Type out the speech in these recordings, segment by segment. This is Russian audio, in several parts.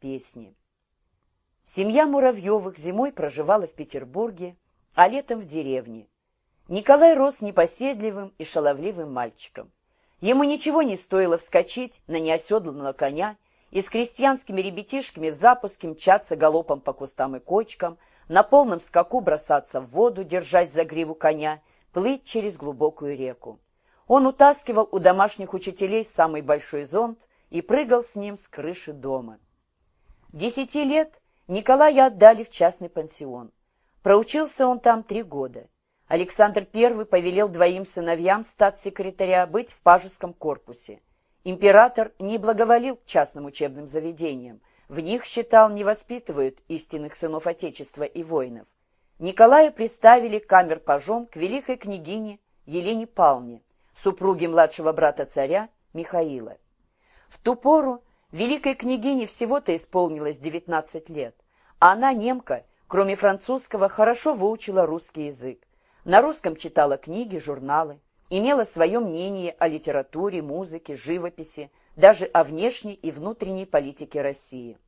песни. Семья Муравьевых зимой проживала в Петербурге, а летом в деревне. Николай рос непоседливым и шаловливым мальчиком. Ему ничего не стоило вскочить на неоседланного коня и с крестьянскими ребятишками в запуске мчаться галопом по кустам и кочкам, на полном скаку бросаться в воду, держась за гриву коня, плыть через глубокую реку. Он утаскивал у домашних учителей самый большой зонт и прыгал с ним с крыши дома. Десяти лет Николая отдали в частный пансион. Проучился он там три года. Александр I повелел двоим сыновьям статс-секретаря быть в пажеском корпусе. Император не благоволил частным учебным заведениям. В них, считал, не воспитывают истинных сынов Отечества и воинов. Николая приставили камер-пажом к великой княгине Елене Палне, супруге младшего брата царя Михаила. В ту пору великой княгине всего-то исполнилось 19 лет, а она, немка, кроме французского, хорошо выучила русский язык. На русском читала книги, журналы, имела свое мнение о литературе, музыке, живописи, даже о внешней и внутренней политике России.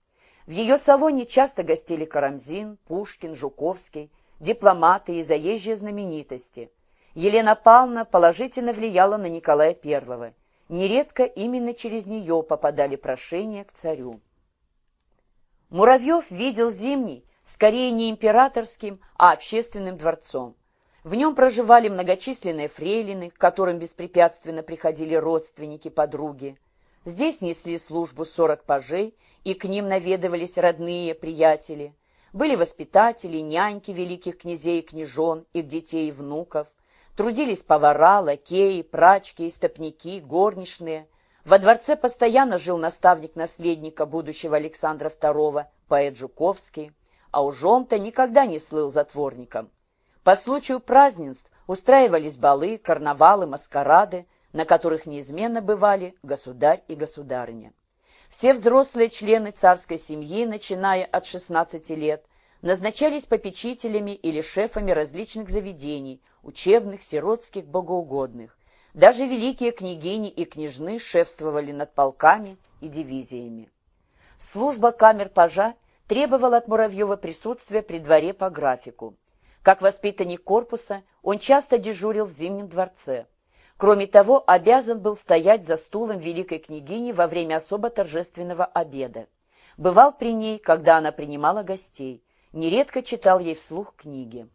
В ее салоне часто гостили Карамзин, Пушкин, Жуковский, дипломаты и заезжие знаменитости. Елена Павловна положительно влияла на Николая I. Нередко именно через нее попадали прошения к царю. Муравьев видел Зимний скорее не императорским, а общественным дворцом. В нем проживали многочисленные фрейлины, к которым беспрепятственно приходили родственники, подруги. Здесь несли службу сорок пажей, и к ним наведывались родные, приятели. Были воспитатели, няньки великих князей и княжон, их детей и внуков. Трудились повара, лакеи, прачки, истопники, горничные. Во дворце постоянно жил наставник наследника будущего Александра II, поэт Жуковский, а уж он-то никогда не слыл затворником. По случаю празднеств устраивались балы, карнавалы, маскарады, на которых неизменно бывали государь и государыня. Все взрослые члены царской семьи, начиная от 16 лет, назначались попечителями или шефами различных заведений, учебных, сиротских, богоугодных. Даже великие княгини и княжны шефствовали над полками и дивизиями. Служба камер-пажа требовала от Муравьева присутствия при дворе по графику. Как воспитанник корпуса, он часто дежурил в Зимнем дворце. Кроме того, обязан был стоять за стулом великой княгини во время особо торжественного обеда. Бывал при ней, когда она принимала гостей. Нередко читал ей вслух книги.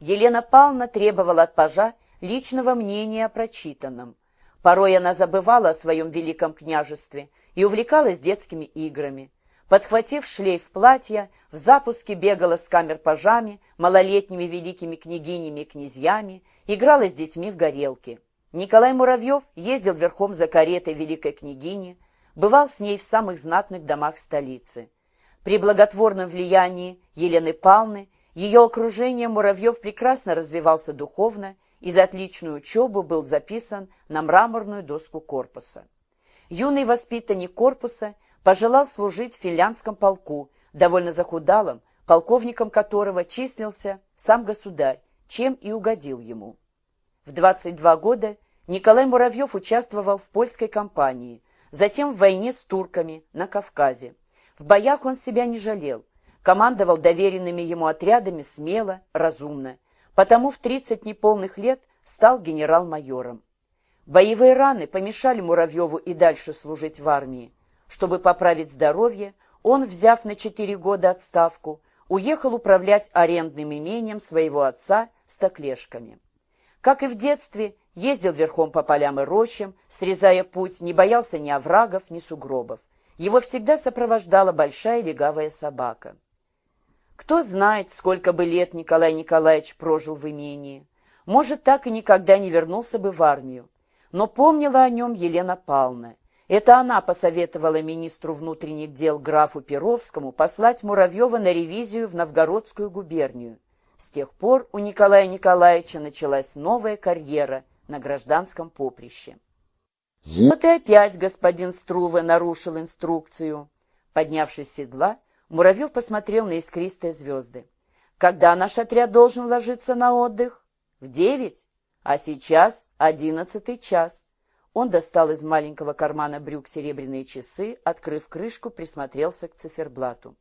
Елена Павловна требовала от пажа личного мнения о прочитанном. Порой она забывала о своем великом княжестве и увлекалась детскими играми. Подхватив шлейф платья, в запуске бегала с камер пажами, малолетними великими княгинями и князьями, играла с детьми в горелки. Николай Муравьев ездил верхом за каретой великой княгини, бывал с ней в самых знатных домах столицы. При благотворном влиянии Елены Палны ее окружение Муравьев прекрасно развивался духовно и за отличную учебу был записан на мраморную доску корпуса. Юный воспитанник корпуса пожелал служить в финляндском полку, довольно захудалом, полковником которого числился сам государь, чем и угодил ему. В 22 года Николай Муравьев участвовал в польской кампании, затем в войне с турками на Кавказе. В боях он себя не жалел, командовал доверенными ему отрядами смело, разумно, потому в 30 неполных лет стал генерал-майором. Боевые раны помешали Муравьеву и дальше служить в армии. Чтобы поправить здоровье, он, взяв на четыре года отставку, уехал управлять арендным имением своего отца Стоклешками. Как и в детстве, ездил верхом по полям и рощам, срезая путь, не боялся ни оврагов, ни сугробов. Его всегда сопровождала большая легавая собака. Кто знает, сколько бы лет Николай Николаевич прожил в имении. Может, так и никогда не вернулся бы в армию. Но помнила о нем Елена Павловна. Это она посоветовала министру внутренних дел графу Перовскому послать Муравьева на ревизию в Новгородскую губернию. С тех пор у Николая Николаевича началась новая карьера на гражданском поприще. Вот и опять господин Струве нарушил инструкцию. Поднявшись с седла, Муравьев посмотрел на искристые звезды. Когда наш отряд должен ложиться на отдых? В девять, а сейчас одиннадцатый час. Он достал из маленького кармана брюк серебряные часы, открыв крышку, присмотрелся к циферблату.